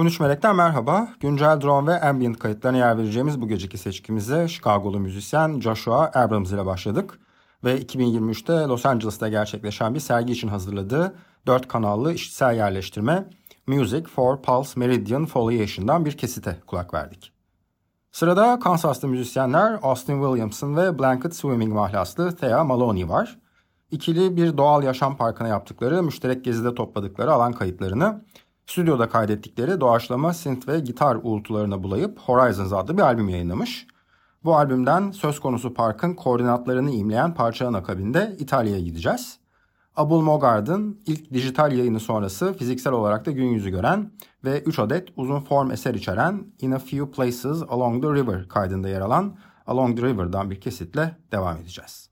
...13 Melek'ten merhaba. Güncel drone ve ambient kayıtlarına yer vereceğimiz bu geceki seçkimize... ...Chicago'lu müzisyen Joshua Abrams ile başladık. Ve 2023'te Los Angeles'ta gerçekleşen bir sergi için hazırladığı... ...dört kanallı işitsel yerleştirme... Music for Pulse Meridian Foliation'dan bir kesite kulak verdik. Sırada Kansas'ta müzisyenler Austin Williamson ve Blanket Swimming mahlaslı Thea Maloney var. İkili bir doğal yaşam parkına yaptıkları müşterek gezide topladıkları alan kayıtlarını stüdyoda kaydettikleri doğaçlama synth ve gitar uğultularına bulayıp Horizons adlı bir albüm yayınlamış. Bu albümden söz konusu parkın koordinatlarını imleyen parçanın akabinde İtalya'ya gideceğiz. Abul Mogard'ın ilk dijital yayını sonrası fiziksel olarak da gün yüzü gören ve 3 adet uzun form eser içeren In a Few Places Along the River kaydında yer alan Along the River'dan bir kesitle devam edeceğiz.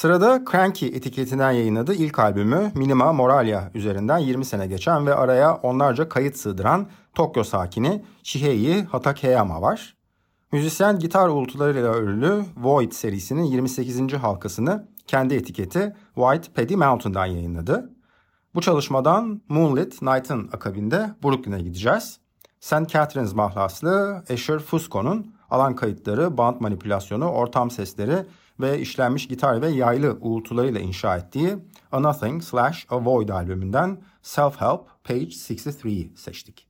Sırada Cranky etiketinden yayınladığı ilk albümü Minima Moralia üzerinden 20 sene geçen ve araya onlarca kayıt sığdıran Tokyo sakini Shihei Hatakeyama var. Müzisyen gitar uğultularıyla örülü Void serisinin 28. halkasını kendi etiketi White Paddy Mountain'dan yayınladı. Bu çalışmadan Moonlit Night'ın akabinde Brooklyn'e gideceğiz. St. Catherine's mahlaslı Asher Fusco'nun alan kayıtları, band manipülasyonu, ortam sesleri ve işlenmiş gitar ve yaylı uğultularıyla inşa ettiği A Nothing Slash A Void albümünden Self Help Page 63'yi seçtik.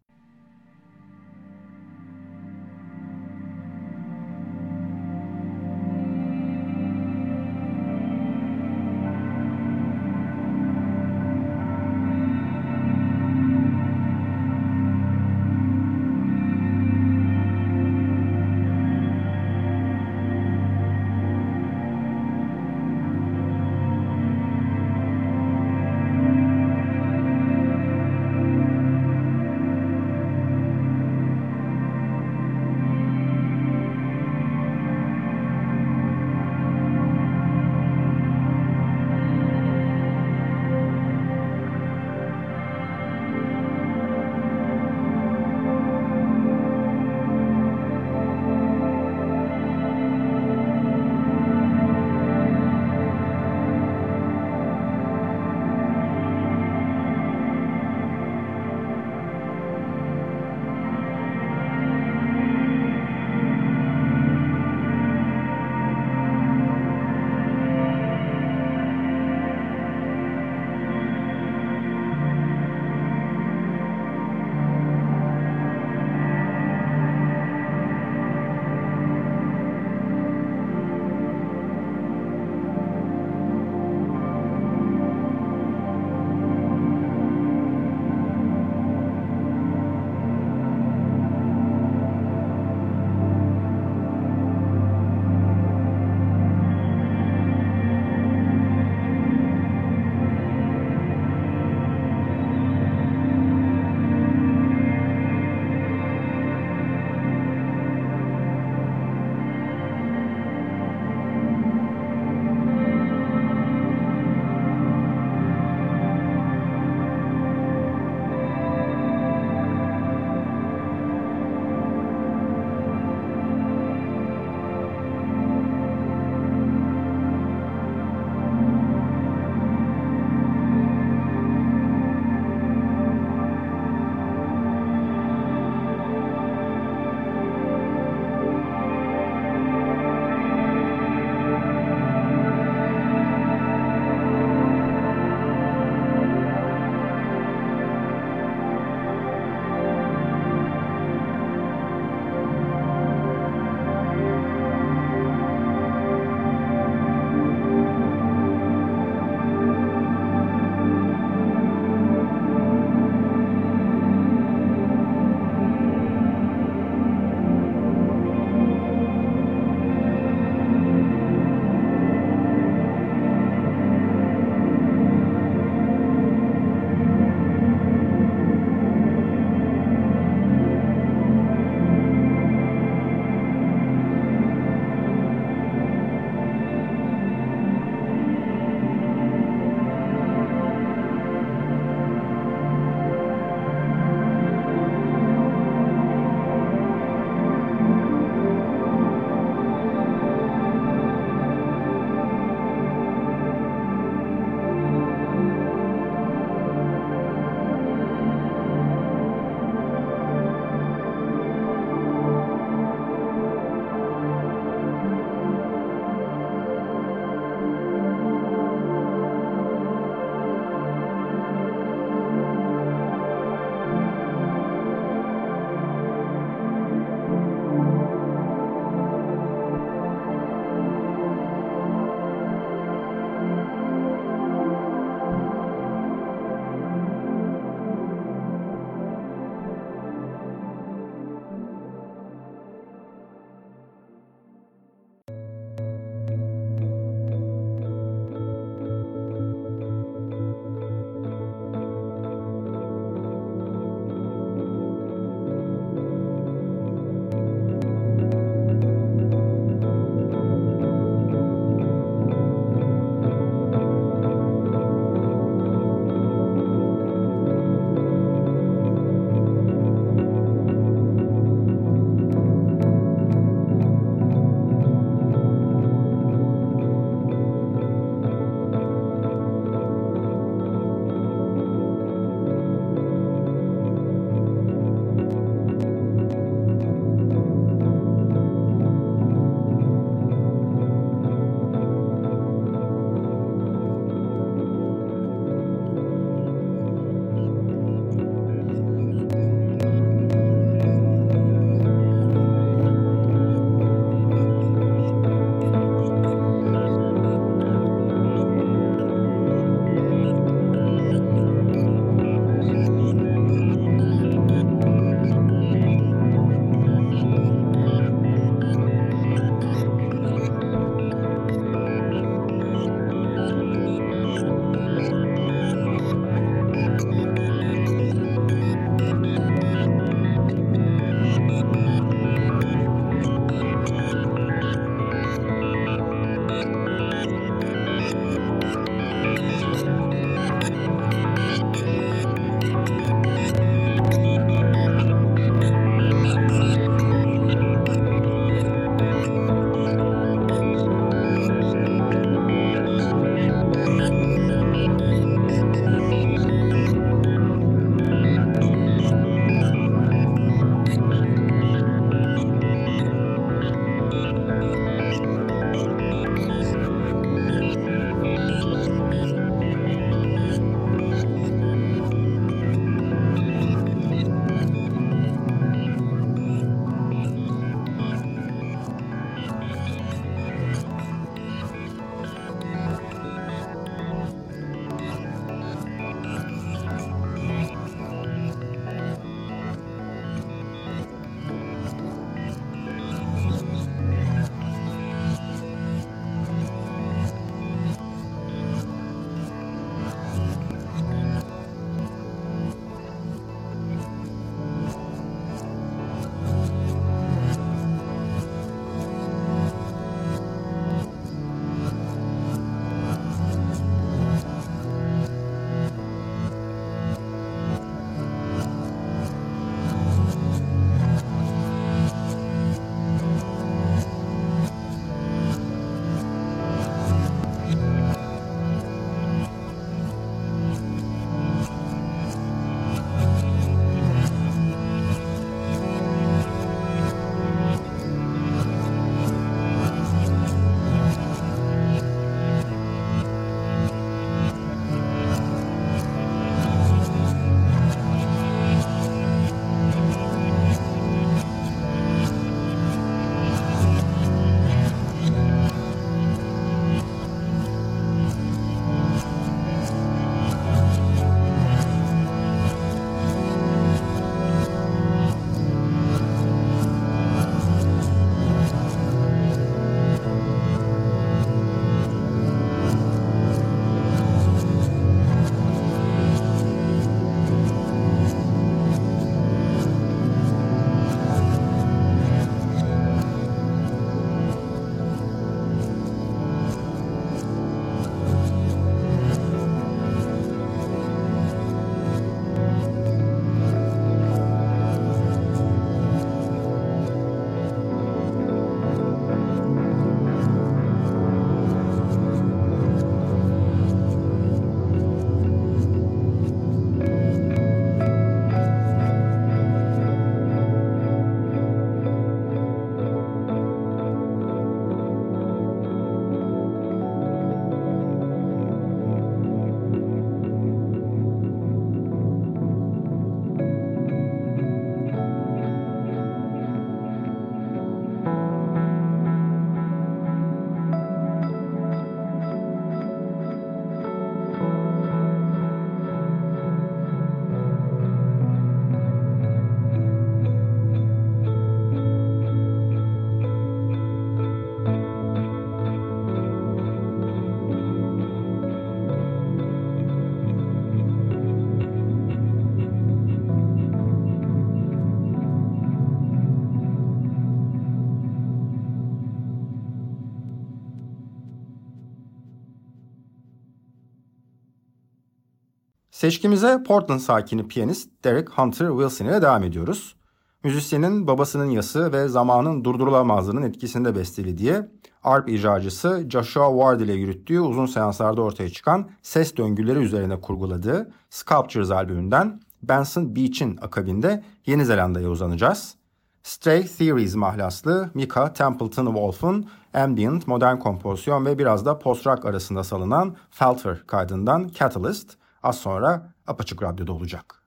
Seçkimize Portland sakini piyanist Derek Hunter Wilson ile devam ediyoruz. Müzisyenin babasının yası ve zamanın durdurulamazlığının etkisinde besteli diye arp icracısı Joshua Ward ile yürüttüğü uzun seanslarda ortaya çıkan ses döngüleri üzerine kurguladığı Sculptures albümünden Benson Beach'in akabinde Yeni Zelanda'ya uzanacağız. Stray Theories mahlaslı Mika Templeton Wolf'un ambient, modern kompozisyon ve biraz da post-rock arasında salınan Felter kaydından Catalyst az sonra Apaçık Radyo'da olacak.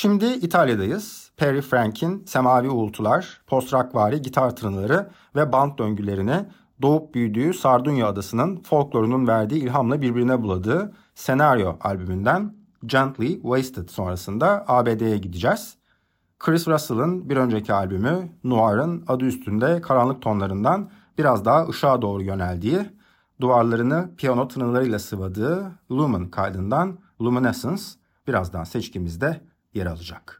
Şimdi İtalya'dayız. Perry Frank'in semavi uğultular, post-rockvari gitar tınıları ve band döngülerini doğup büyüdüğü Sardunya adasının folklorunun verdiği ilhamla birbirine buladığı Senaryo albümünden Gently Wasted sonrasında ABD'ye gideceğiz. Chris Russell'ın bir önceki albümü Noir'ın adı üstünde karanlık tonlarından biraz daha ışığa doğru yöneldiği, duvarlarını piyano tınılarıyla sıvadığı Lumen kaydından Luminescence birazdan seçkimizde yer alacak.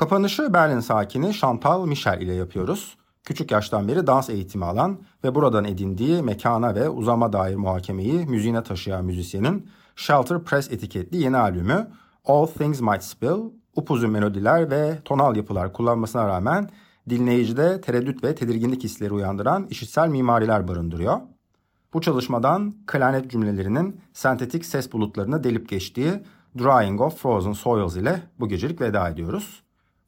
Kapanışı Berlin sakini Chantal Michel ile yapıyoruz. Küçük yaştan beri dans eğitimi alan ve buradan edindiği mekana ve uzama dair muhakemeyi müziğine taşıyan müzisyenin Shelter Press etiketli yeni albümü All Things Might Spill, upuzun melodiler ve tonal yapılar kullanmasına rağmen dinleyicide tereddüt ve tedirginlik hisleri uyandıran işitsel mimariler barındırıyor. Bu çalışmadan klarnet cümlelerinin sentetik ses bulutlarını delip geçtiği Drying of Frozen Soils ile bu gecelik veda ediyoruz.